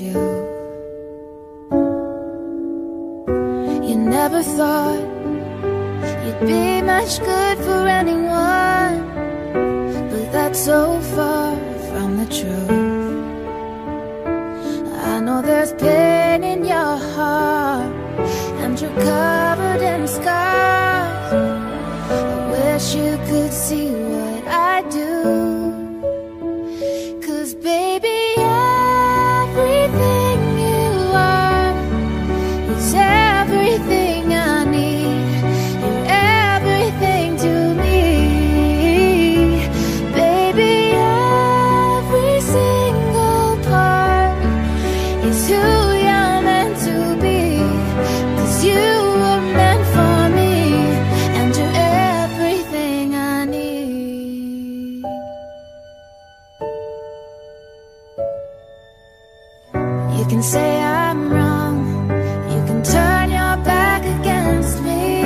you. You never thought be much good for anyone But that's so far from the truth. I know there's pain in your heart And you're covered in scars. I wish you could see what I do Cause baby, everything you are Is everything I can say I'm wrong. You can turn your back against me.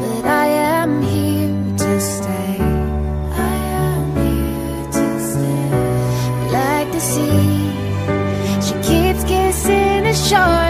But I am here to stay. I am here to stay. Like the sea She keeps kissing the shore.